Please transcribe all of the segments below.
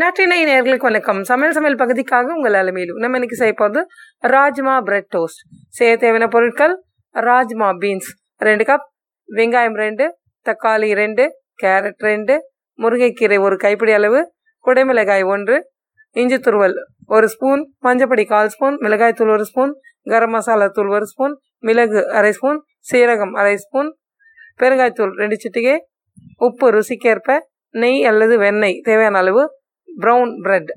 நற்றினை நேர்களுக்கு வணக்கம். சமையல் சமையல் பகுதிக்காக உங்கள் அலமையிலும் நம்ம இன்னைக்கு செய்ய போகிறது ராஜ்மா பிரெட் டோஸ்ட் செய்ய தேவையான பொருட்கள் ராஜ்மா பீன்ஸ் ரெண்டு கப் வெங்காயம் ரெண்டு தக்காளி ரெண்டு கேரட் ரெண்டு முருங்கைக்கீரை ஒரு கைப்பிடி அளவு குடைமிளகாய் ஒன்று இஞ்சி துருவல் ஒரு ஸ்பூன் மஞ்சப்பொடி கால் ஸ்பூன் மிளகாய் தூள் ஒரு ஸ்பூன் கரம் மசாலா தூள் ஒரு ஸ்பூன் மிளகு அரை ஸ்பூன் சீரகம் அரை ஸ்பூன் பெருங்காய்த்தூள் ரெண்டு சிட்டிகை உப்பு ருசிக்கேற்ப நெய் அல்லது வெண்ணெய் தேவையான அளவு ப்ரௌன் பிரெட்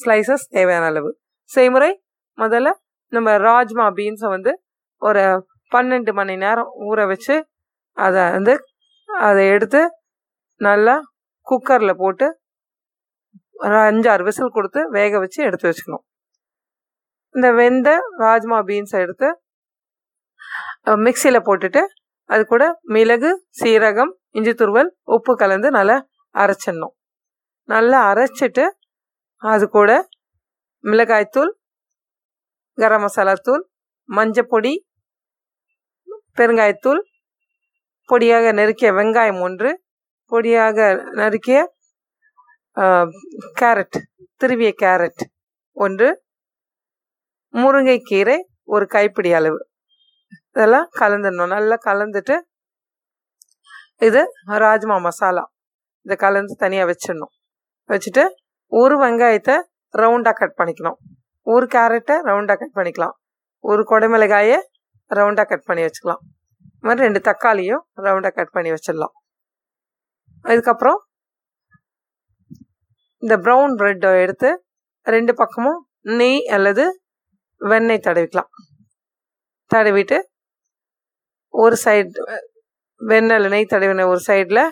ஸ்லைசஸ் தேவையான அளவு. செய்முறை முதல்ல நம்ம ராஜ்மா பீன்ஸை வந்து ஒரு பன்னெண்டு மணி நேரம் ஊற வச்சு அதை வந்து அதை எடுத்து நல்லா குக்கரில் போட்டு ஒரு அஞ்சாறு விசில் கொடுத்து வேக வச்சு எடுத்து வச்சுக்கணும். இந்த வெந்த ராஜ்மா பீன்ஸை எடுத்து மிக்சியில் போட்டுட்டு அது கூட மிளகு சீரகம் இஞ்சி துருவல் உப்பு கலந்து நல்லா அரைச்சிடணும். நல்லா அரைச்சிட்டு அது கூட மிளகாய்த்தூள் கரம் மசாலா தூள் மஞ்சப்பொடி பெருங்காயத்தூள் பொடியாக நறுக்கிய வெங்காயம் ஒன்று பொடியாக நறுக்கிய கேரட் திருவிய கேரட் ஒன்று முருங்கைக்கீரை ஒரு கைப்பிடி அளவு. இதெல்லாம் கலந்துடணும். நல்லா கலந்துட்டு இது ராஜ்மா மசாலா. இதை கலந்து தனியாக வச்சிடணும். வச்சுட்டு ஒரு வெங்காயத்தை ரவுண்டாக கட் பண்ணிக்கணும். ஒரு கேரட்டை ரவுண்டாக கட் பண்ணிக்கலாம். ஒரு குடமிளகாயை ரவுண்டாக கட் பண்ணி வச்சுக்கலாம். இது மாதிரி ரெண்டு தக்காளியும் ரவுண்டாக கட் பண்ணி வச்சிடலாம். அதுக்கப்புறம் இந்த ப்ரௌன் ப்ரெட்டை எடுத்து ரெண்டு பக்கமும் நெய் அல்லது வெண்ணெய் தடவிக்கலாம். தடவிட்டு ஒரு சைடு வெண்ணெயில் நெய் தடவின ஒரு சைடில்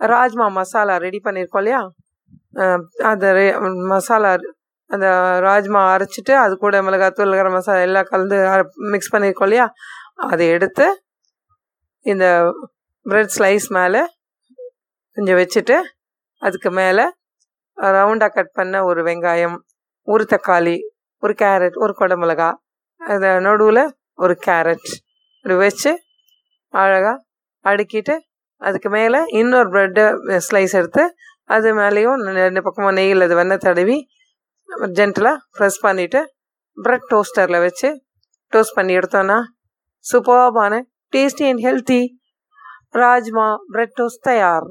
ராஜ்மா மசாலா ரெடி பண்ணியிருக்கோம் இல்லையா? அந்த மசாலா அந்த ராஜ்மா அரைச்சிட்டு அது கூட மிளகாத்தூள் கரம் மசாலா எல்லாம் கலந்து மிக்ஸ் பண்ணியிருக்கோம் இல்லையா? அதை எடுத்து இந்த ப்ரெட் ஸ்லைஸ் மேலே கொஞ்சம் வச்சுட்டு அதுக்கு மேலே ரவுண்டாக கட் பண்ண ஒரு வெங்காயம் ஒரு தக்காளி ஒரு கேரட் ஒரு குடமிளகா அதை நடுவில் ஒரு கேரட் இப்படி வச்சு அழகாக அடுக்கிட்டு அதுக்கு மேலே இன்னொரு ப்ரெட்டை ஸ்லைஸ் எடுத்து அது மேலேயும் ரெண்டு பக்கமாக நெய்யில் அது வெண்ணெய் தடவி ஜென்டலாக ப்ரெஸ் பண்ணிவிட்டு ப்ரெட் டோஸ்டரில் வச்சு டோஸ்ட் பண்ணி எடுத்தோன்னா சூப்பர்பான tasty and healthy rajma bread toast தயார்.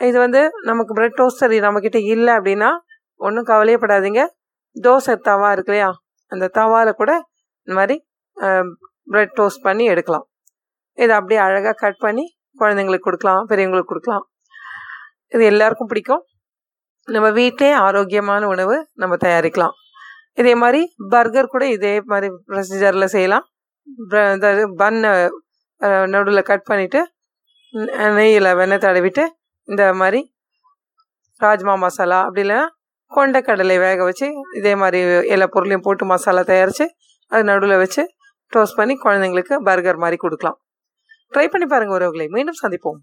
இது வந்து நமக்கு ப்ரெட் டோஸ்டர் நம்மக்கிட்ட இல்லை அப்படின்னா ஒன்றும் கவலையப்படாதீங்க தோசை தவா இருக்கு இல்லையா? அந்த தவாவில் கூட இந்த மாதிரி ப்ரெட் டோஸ்ட் பண்ணி எடுக்கலாம். இதை அப்படியே அழகாக கட் பண்ணி குழந்தைங்களுக்கு கொடுக்கலாம் பெரியவங்களுக்கு கொடுக்கலாம். இது எல்லாருக்கும் பிடிக்கும். நம்ம வீட்டிலே ஆரோக்கியமான உணவு நம்ம தயாரிக்கலாம். இதே மாதிரி பர்கர் கூட இதே மாதிரி ப்ரொசீஜரில் செய்யலாம். பன்னை நடுவில் கட் பண்ணிவிட்டு நெய்யில் வெண்ணெய் தடவிட்டு இந்த மாதிரி ராஜ்மா மசாலா அப்படி இல்லைன்னா கொண்டைக்கடலை வேக வச்சு இதே மாதிரி எல்லா பொருளையும் போட்டு மசாலா தயாரித்து அது நடுவில் வச்சு டோஸ்ட் பண்ணி குழந்தைங்களுக்கு பர்கர் மாதிரி கொடுக்கலாம். ட்ரை பண்ணி பாருங்கள் உறவுகளை. மீண்டும் சந்திப்போம்.